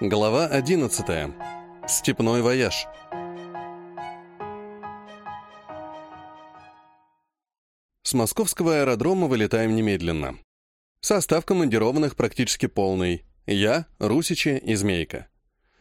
Глава 11. Степной вояж. С московского аэродрома вылетаем немедленно. Состав командированных практически полный. Я, Русичи и Змейка.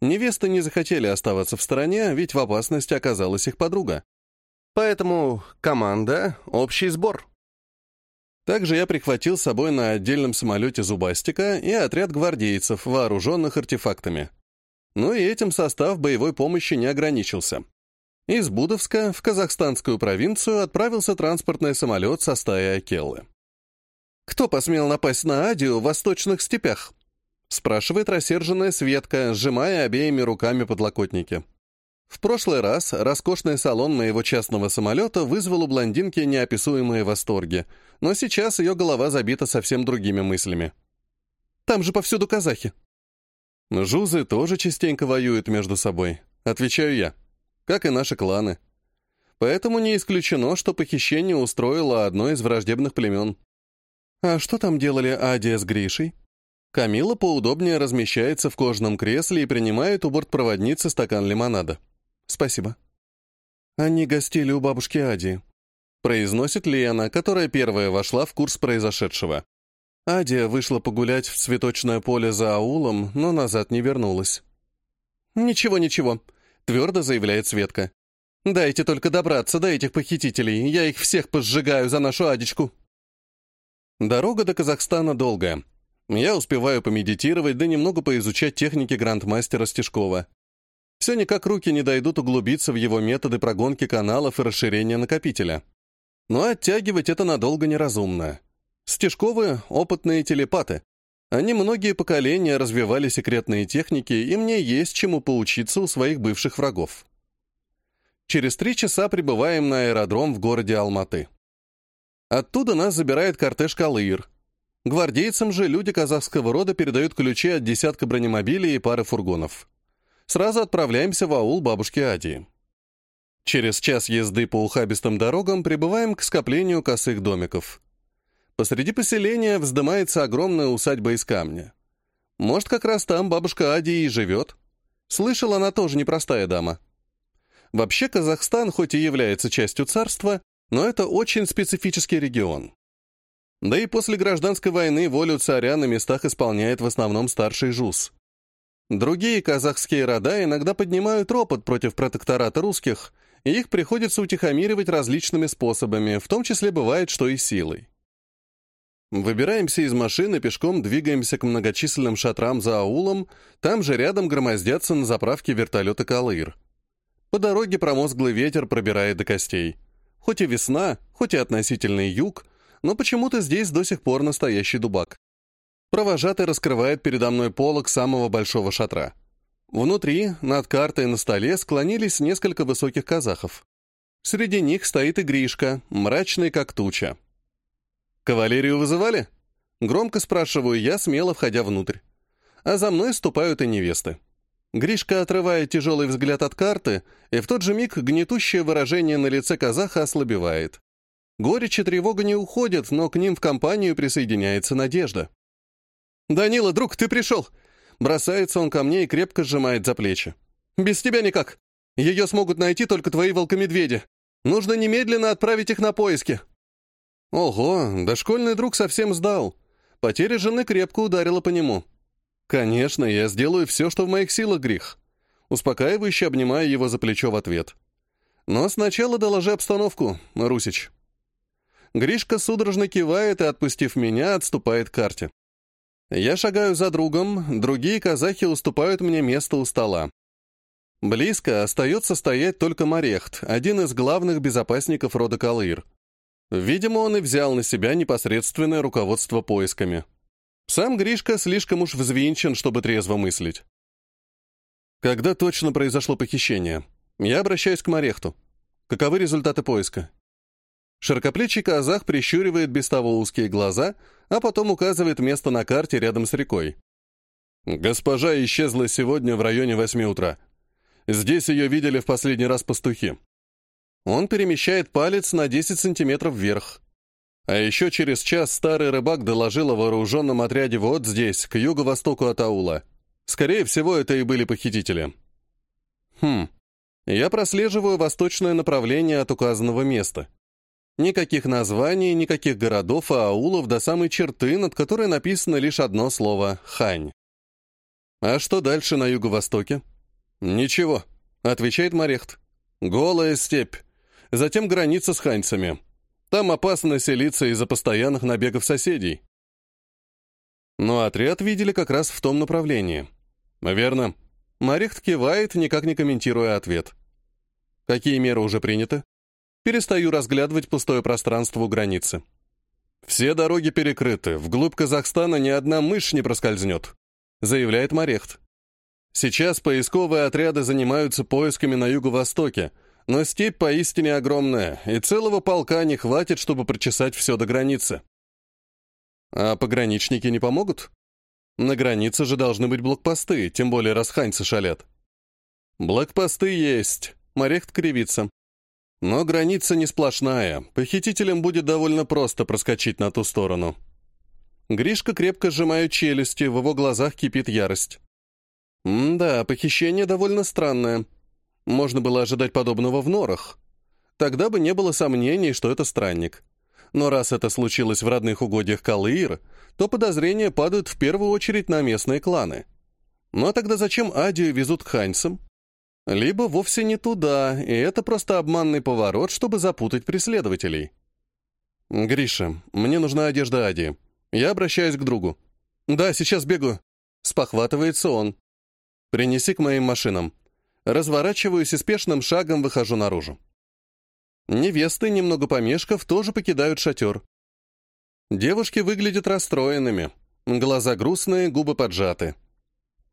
Невесты не захотели оставаться в стороне, ведь в опасности оказалась их подруга. Поэтому команда — общий сбор. Также я прихватил с собой на отдельном самолете Зубастика и отряд гвардейцев, вооруженных артефактами. Но и этим состав боевой помощи не ограничился. Из Будовска в казахстанскую провинцию отправился транспортный самолет со стаей Акеллы. «Кто посмел напасть на Адию в восточных степях?» спрашивает рассерженная Светка, сжимая обеими руками подлокотники. В прошлый раз роскошный салон моего частного самолета вызвал у блондинки неописуемые восторги, но сейчас ее голова забита совсем другими мыслями. «Там же повсюду казахи». «Жузы тоже частенько воюют между собой», — отвечаю я, как и наши кланы. Поэтому не исключено, что похищение устроило одно из враждебных племен. «А что там делали Адия с Гришей?» Камила поудобнее размещается в кожаном кресле и принимает у бортпроводницы стакан лимонада. «Спасибо». «Они гостили у бабушки Ади», — произносит Лена, которая первая вошла в курс произошедшего. Адия вышла погулять в цветочное поле за аулом, но назад не вернулась. «Ничего, ничего», — твердо заявляет Светка. «Дайте только добраться до этих похитителей, я их всех позжигаю за нашу Адечку». Дорога до Казахстана долгая. Я успеваю помедитировать, да немного поизучать техники грандмастера Стешкова. Все никак руки не дойдут углубиться в его методы прогонки каналов и расширения накопителя. Но оттягивать это надолго неразумно. Стежковы — опытные телепаты. Они многие поколения развивали секретные техники, и мне есть чему поучиться у своих бывших врагов. Через три часа прибываем на аэродром в городе Алматы. Оттуда нас забирает кортеж Калыир. Гвардейцам же люди казахского рода передают ключи от десятка бронемобилей и пары фургонов сразу отправляемся в аул бабушки Адии. Через час езды по ухабистым дорогам прибываем к скоплению косых домиков. Посреди поселения вздымается огромная усадьба из камня. Может, как раз там бабушка Адии и живет. Слышал, она тоже непростая дама. Вообще, Казахстан хоть и является частью царства, но это очень специфический регион. Да и после гражданской войны волю царя на местах исполняет в основном старший жуз. Другие казахские рода иногда поднимают ропот против протектората русских, и их приходится утихомиривать различными способами, в том числе бывает, что и силой. Выбираемся из машины, пешком двигаемся к многочисленным шатрам за аулом, там же рядом громоздятся на заправке вертолеты «Калыр». По дороге промозглый ветер пробирает до костей. Хоть и весна, хоть и относительный юг, но почему-то здесь до сих пор настоящий дубак. Провожатый раскрывает передо мной полог самого большого шатра. Внутри, над картой на столе, склонились несколько высоких казахов. Среди них стоит и Гришка, мрачный как туча. «Кавалерию вызывали?» Громко спрашиваю я, смело входя внутрь. А за мной ступают и невесты. Гришка отрывает тяжелый взгляд от карты, и в тот же миг гнетущее выражение на лице казаха ослабевает. Горечь и тревога не уходят, но к ним в компанию присоединяется надежда. «Данила, друг, ты пришел!» Бросается он ко мне и крепко сжимает за плечи. «Без тебя никак. Ее смогут найти только твои волкомедведи. Нужно немедленно отправить их на поиски». Ого, да школьный друг совсем сдал. Потеря жены крепко ударила по нему. «Конечно, я сделаю все, что в моих силах, Грих». Успокаивающе обнимаю его за плечо в ответ. «Но сначала доложи обстановку, Русич». Гришка судорожно кивает и, отпустив меня, отступает к карте. Я шагаю за другом, другие казахи уступают мне место у стола. Близко остается стоять только Марехт, один из главных безопасников рода Калыр. Видимо, он и взял на себя непосредственное руководство поисками. Сам Гришка слишком уж взвинчен, чтобы трезво мыслить. Когда точно произошло похищение? Я обращаюсь к Марехту. Каковы результаты поиска? Широкоплечий казах прищуривает без того узкие глаза, а потом указывает место на карте рядом с рекой. Госпожа исчезла сегодня в районе восьми утра. Здесь ее видели в последний раз пастухи. Он перемещает палец на 10 сантиметров вверх. А еще через час старый рыбак доложил о вооруженном отряде вот здесь, к юго-востоку от аула. Скорее всего, это и были похитители. Хм. Я прослеживаю восточное направление от указанного места. Никаких названий, никаких городов и аулов до самой черты, над которой написано лишь одно слово «Хань». «А что дальше на юго-востоке?» «Ничего», — отвечает Марехт. «Голая степь. Затем граница с ханьцами. Там опасно селиться из-за постоянных набегов соседей». Но отряд видели как раз в том направлении. «Верно». Марехт кивает, никак не комментируя ответ. «Какие меры уже приняты?» Перестаю разглядывать пустое пространство у границы. «Все дороги перекрыты, вглубь Казахстана ни одна мышь не проскользнет», заявляет Марехт. Сейчас поисковые отряды занимаются поисками на юго-востоке, но степь поистине огромная, и целого полка не хватит, чтобы прочесать все до границы. А пограничники не помогут? На границе же должны быть блокпосты, тем более расханьцы шалят. Блокпосты есть, Марехт кривится. Но граница не сплошная, похитителям будет довольно просто проскочить на ту сторону. Гришка крепко сжимает челюсти, в его глазах кипит ярость. М-да, похищение довольно странное. Можно было ожидать подобного в норах. Тогда бы не было сомнений, что это странник. Но раз это случилось в родных угодьях Калыир, то подозрения падают в первую очередь на местные кланы. Ну а тогда зачем Адию везут к ханьцам? Либо вовсе не туда, и это просто обманный поворот, чтобы запутать преследователей. «Гриша, мне нужна одежда Ади. Я обращаюсь к другу». «Да, сейчас бегу». Спохватывается он. «Принеси к моим машинам». Разворачиваюсь и спешным шагом выхожу наружу. Невесты, немного помешков, тоже покидают шатер. Девушки выглядят расстроенными. Глаза грустные, губы поджаты.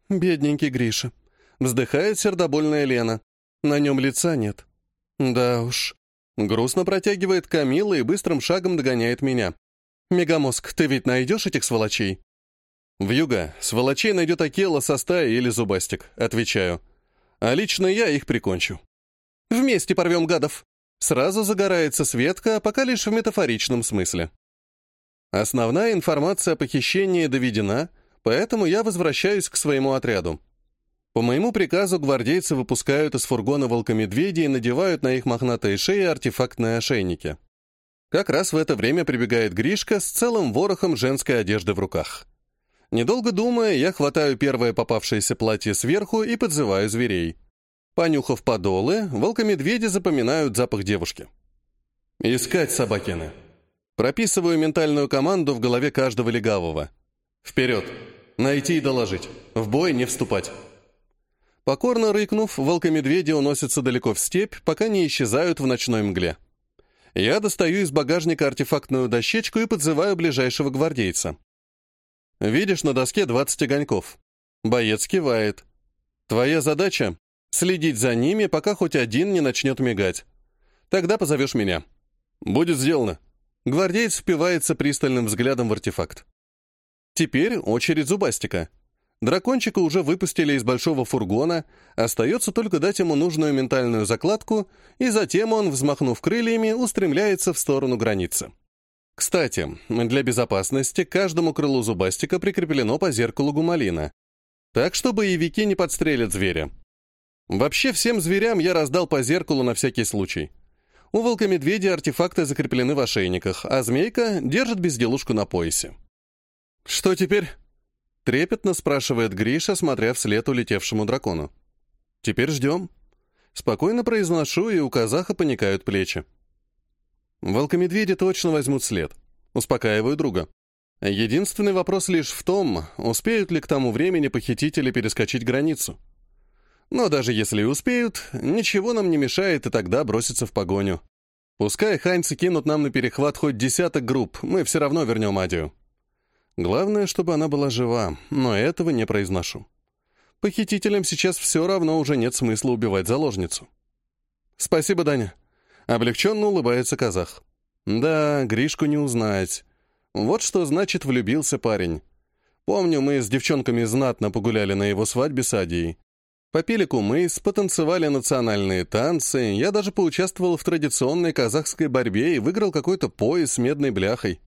«Бедненький Гриша», Вздыхает сердобольная Лена. На нем лица нет. Да уж. Грустно протягивает Камила и быстрым шагом догоняет меня. «Мегамозг, ты ведь найдешь этих сволочей?» «Вьюга, сволочей найдет Акела со стаи или Зубастик», — отвечаю. «А лично я их прикончу». «Вместе порвем гадов!» Сразу загорается Светка, пока лишь в метафоричном смысле. Основная информация о похищении доведена, поэтому я возвращаюсь к своему отряду. По моему приказу гвардейцы выпускают из фургона волкомедведей и надевают на их мохнатые шеи артефактные ошейники. Как раз в это время прибегает Гришка с целым ворохом женской одежды в руках. Недолго думая, я хватаю первое попавшееся платье сверху и подзываю зверей. Понюхав подолы, волкомедведи запоминают запах девушки. «Искать собакины». Прописываю ментальную команду в голове каждого легавого. «Вперед! Найти и доложить. В бой не вступать». Покорно рыкнув, волкомедведи уносятся далеко в степь, пока не исчезают в ночной мгле. Я достаю из багажника артефактную дощечку и подзываю ближайшего гвардейца. «Видишь на доске 20 огоньков?» Боец кивает. «Твоя задача — следить за ними, пока хоть один не начнет мигать. Тогда позовешь меня». «Будет сделано». Гвардеец впивается пристальным взглядом в артефакт. Теперь очередь Зубастика — Дракончика уже выпустили из большого фургона, остается только дать ему нужную ментальную закладку, и затем он, взмахнув крыльями, устремляется в сторону границы. Кстати, для безопасности каждому крылу зубастика прикреплено по зеркалу гумалина, так что боевики не подстрелят зверя. Вообще всем зверям я раздал по зеркалу на всякий случай. У волка-медведя артефакты закреплены в ошейниках, а змейка держит безделушку на поясе. «Что теперь?» Трепетно спрашивает Гриша, смотря вслед улетевшему дракону. «Теперь ждем». Спокойно произношу, и у казаха поникают плечи. Волкомедведи точно возьмут след. Успокаиваю друга. Единственный вопрос лишь в том, успеют ли к тому времени похитители перескочить границу. Но даже если и успеют, ничего нам не мешает и тогда броситься в погоню. Пускай ханьцы кинут нам на перехват хоть десяток групп, мы все равно вернем Адию. Главное, чтобы она была жива, но этого не произношу. Похитителям сейчас все равно уже нет смысла убивать заложницу. «Спасибо, Даня». Облегченно улыбается казах. «Да, Гришку не узнать. Вот что значит влюбился парень. Помню, мы с девчонками знатно погуляли на его свадьбе с Адией. Попили кумыс, потанцевали национальные танцы, я даже поучаствовал в традиционной казахской борьбе и выиграл какой-то пояс с медной бляхой.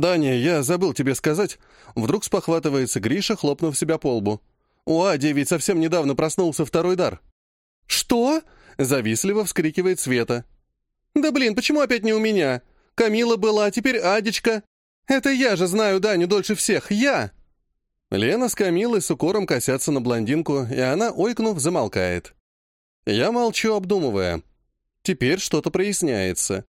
«Даня, я забыл тебе сказать». Вдруг спохватывается Гриша, хлопнув себя по лбу. У Ади ведь совсем недавно проснулся второй дар». «Что?» — завистливо вскрикивает Света. «Да блин, почему опять не у меня? Камила была, а теперь Адечка. Это я же знаю Даню дольше всех, я!» Лена с Камилой с укором косятся на блондинку, и она, ойкнув, замолкает. Я молчу, обдумывая. Теперь что-то проясняется.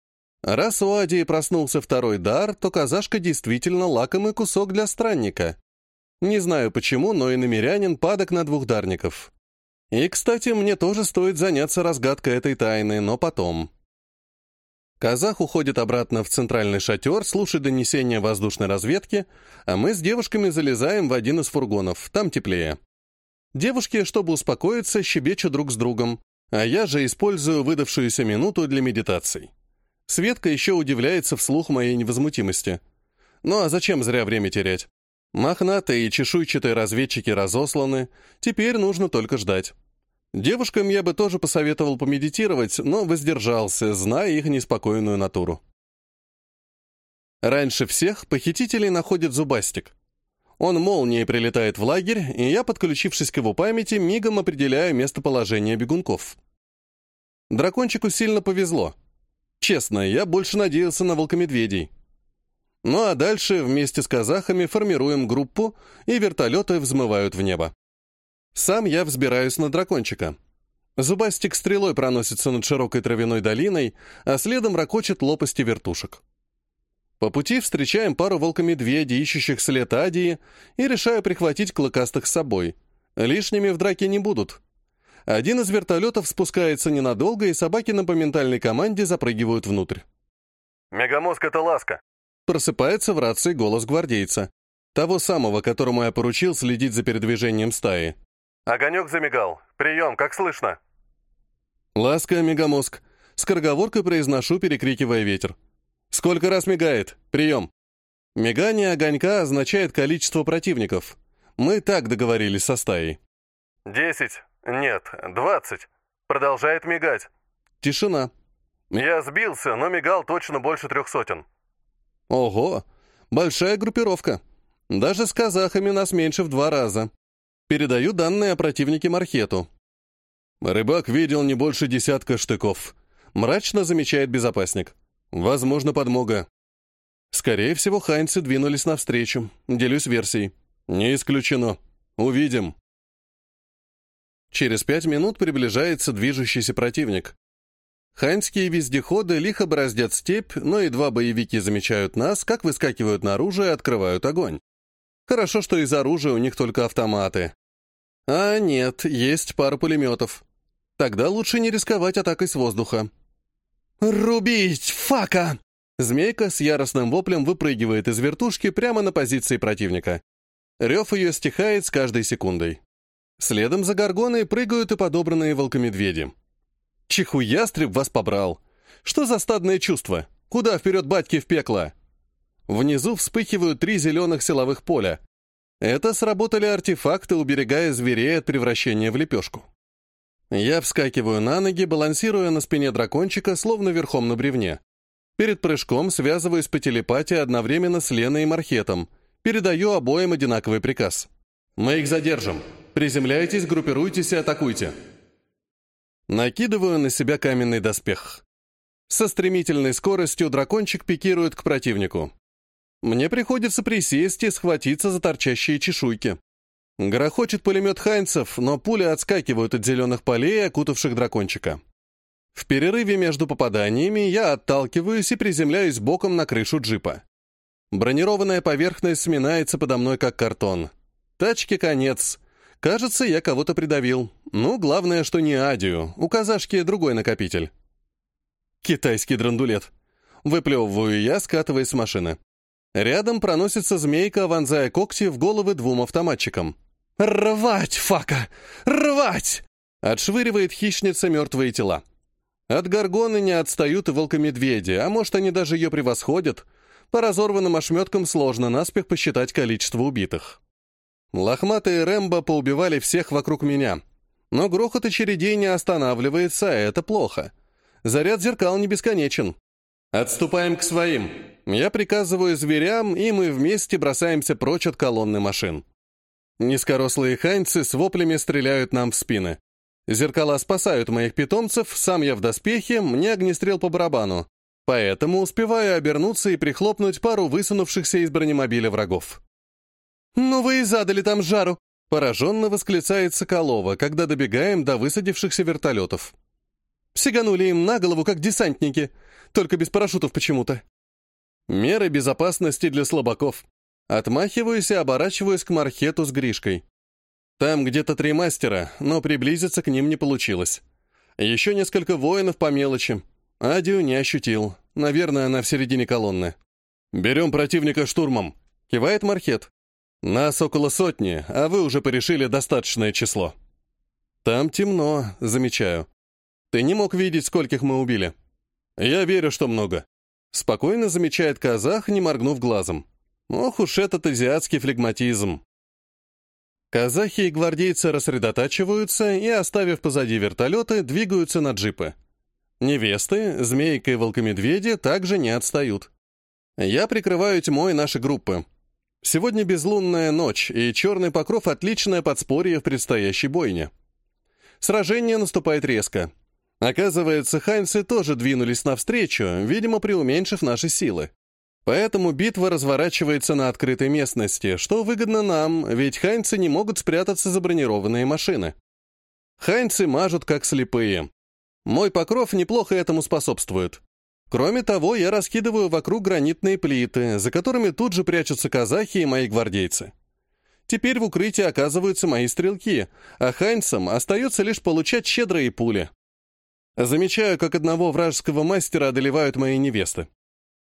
Раз у Адии проснулся второй дар, то казашка действительно лакомый кусок для странника. Не знаю почему, но и намерянин падок на двухдарников. И, кстати, мне тоже стоит заняться разгадкой этой тайны, но потом. Казах уходит обратно в центральный шатер, слушает донесения воздушной разведки, а мы с девушками залезаем в один из фургонов, там теплее. Девушки, чтобы успокоиться, щебечут друг с другом, а я же использую выдавшуюся минуту для медитаций. Светка еще удивляется вслух моей невозмутимости. Ну а зачем зря время терять? Мохнатые и чешуйчатые разведчики разосланы, теперь нужно только ждать. Девушкам я бы тоже посоветовал помедитировать, но воздержался, зная их неспокойную натуру. Раньше всех похитителей находит Зубастик. Он молнией прилетает в лагерь, и я, подключившись к его памяти, мигом определяю местоположение бегунков. Дракончику сильно повезло. Честно, я больше надеялся на волкомедведей. Ну а дальше вместе с казахами формируем группу, и вертолеты взмывают в небо. Сам я взбираюсь на дракончика. Зубастик стрелой проносится над широкой травяной долиной, а следом ракочет лопасти вертушек. По пути встречаем пару волкомедведей, ищущих след Адии, и решаю прихватить клыкастых с собой. Лишними в драке не будут. Один из вертолетов спускается ненадолго, и собаки на поментальной команде запрыгивают внутрь. «Мегамозг — это ласка», Просыпается в рации голос гвардейца. Того самого, которому я поручил следить за передвижением стаи. «Огонек замигал. Прием, как слышно?» «Ласка, мегамозг». Скороговоркой произношу, перекрикивая ветер. «Сколько раз мигает? Прием!» Мигание огонька означает количество противников. Мы так договорились со стаей. «Десять. Нет, двадцать. Продолжает мигать». Тишина. «Я сбился, но мигал точно больше трех сотен». Ого, большая группировка. Даже с казахами нас меньше в два раза. Передаю данные о противнике Мархету. Рыбак видел не больше десятка штыков. Мрачно замечает безопасник. Возможно, подмога. Скорее всего, хайнцы двинулись навстречу. Делюсь версией. Не исключено. Увидим. Через пять минут приближается движущийся противник. Ханьские вездеходы лихо бороздят степь, но едва боевики замечают нас, как выскакивают наружу и открывают огонь. Хорошо, что из оружия у них только автоматы. А нет, есть пара пулеметов. Тогда лучше не рисковать атакой с воздуха. «Рубить, фака!» Змейка с яростным воплем выпрыгивает из вертушки прямо на позиции противника. Рев ее стихает с каждой секундой. Следом за горгоной прыгают и подобранные волкомедведи. Чихуястреб вас побрал. Что за стадное чувство? Куда вперед батьки в пекло? Внизу вспыхивают три зеленых силовых поля. Это сработали артефакты, уберегая зверей от превращения в лепешку. Я вскакиваю на ноги, балансируя на спине дракончика, словно верхом на бревне. Перед прыжком связываюсь по телепатии одновременно с Леной и Мархетом. Передаю обоим одинаковый приказ. «Мы их задержим. Приземляйтесь, группируйтесь и атакуйте». Накидываю на себя каменный доспех. Со стремительной скоростью дракончик пикирует к противнику. Мне приходится присесть и схватиться за торчащие чешуйки. Грохочет пулемет Хайнцев, но пули отскакивают от зеленых полей, окутавших дракончика. В перерыве между попаданиями я отталкиваюсь и приземляюсь боком на крышу джипа. Бронированная поверхность сминается подо мной, как картон. Тачке конец. Кажется, я кого-то придавил. Ну, главное, что не Адию. У казашки другой накопитель. Китайский драндулет. Выплевываю я, скатываясь с машины. Рядом проносится змейка, вонзая когти в головы двум автоматчикам. «Рвать, фака! Рвать!» Отшвыривает хищница мертвые тела. От горгоны не отстают и волкомедведи, а может, они даже ее превосходят. По разорванным ошметкам сложно наспех посчитать количество убитых. Лохматые Рэмбо поубивали всех вокруг меня. Но грохот очередей не останавливается, а это плохо. Заряд зеркал не бесконечен. «Отступаем к своим!» Я приказываю зверям, и мы вместе бросаемся прочь от колонны машин. Низкорослые ханьцы с воплями стреляют нам в спины. Зеркала спасают моих питомцев, сам я в доспехе, мне огнестрел по барабану. Поэтому успеваю обернуться и прихлопнуть пару высунувшихся из бронемобиля врагов. «Ну вы и задали там жару!» — пораженно восклицает Соколова, когда добегаем до высадившихся вертолетов. Сиганули им на голову, как десантники, только без парашютов почему-то. Меры безопасности для слабаков. Отмахиваюсь и оборачиваюсь к Мархету с Гришкой. Там где-то три мастера, но приблизиться к ним не получилось. Еще несколько воинов по мелочи. Адию не ощутил. Наверное, она в середине колонны. «Берем противника штурмом», — кивает Мархет. «Нас около сотни, а вы уже порешили достаточное число». «Там темно», — замечаю. «Ты не мог видеть, скольких мы убили?» «Я верю, что много», — спокойно замечает казах, не моргнув глазом. «Ох уж этот азиатский флегматизм». Казахи и гвардейцы рассредотачиваются и, оставив позади вертолеты, двигаются на джипы. Невесты, змейка и волкомедведи также не отстают. Я прикрываю тьмой наши группы. Сегодня безлунная ночь, и черный покров — отличное подспорье в предстоящей бойне. Сражение наступает резко. Оказывается, хайнцы тоже двинулись навстречу, видимо, преуменьшив наши силы. Поэтому битва разворачивается на открытой местности, что выгодно нам, ведь хайнцы не могут спрятаться за бронированные машины. Хайнцы мажут как слепые. Мой покров неплохо этому способствует. Кроме того, я раскидываю вокруг гранитные плиты, за которыми тут же прячутся казахи и мои гвардейцы. Теперь в укрытии оказываются мои стрелки, а хайнцам остается лишь получать щедрые пули. Замечаю, как одного вражеского мастера одолевают мои невесты.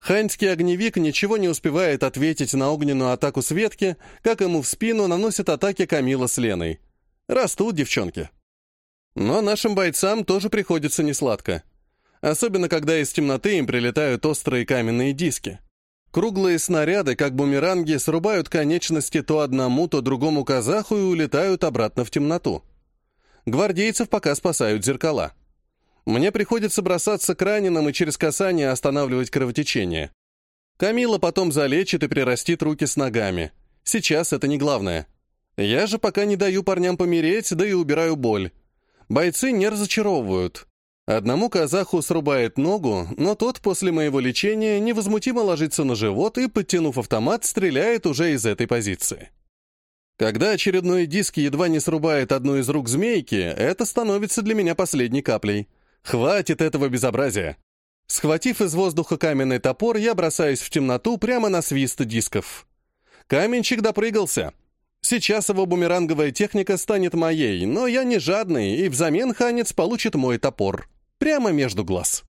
Ханьский огневик ничего не успевает ответить на огненную атаку Светки, как ему в спину наносят атаки Камила с Леной. Растут девчонки. Но нашим бойцам тоже приходится несладко. Особенно, когда из темноты им прилетают острые каменные диски. Круглые снаряды, как бумеранги, срубают конечности то одному, то другому казаху и улетают обратно в темноту. Гвардейцев пока спасают зеркала. Мне приходится бросаться к раненым и через касание останавливать кровотечение. Камила потом залечит и прирастит руки с ногами. Сейчас это не главное. Я же пока не даю парням помереть, да и убираю боль. Бойцы не разочаровывают. Одному казаху срубает ногу, но тот после моего лечения невозмутимо ложится на живот и, подтянув автомат, стреляет уже из этой позиции. Когда очередной диск едва не срубает одну из рук змейки, это становится для меня последней каплей — Хватит этого безобразия. Схватив из воздуха каменный топор, я бросаюсь в темноту прямо на свист дисков. Каменщик допрыгался. Сейчас его бумеранговая техника станет моей, но я не жадный, и взамен ханец получит мой топор. Прямо между глаз.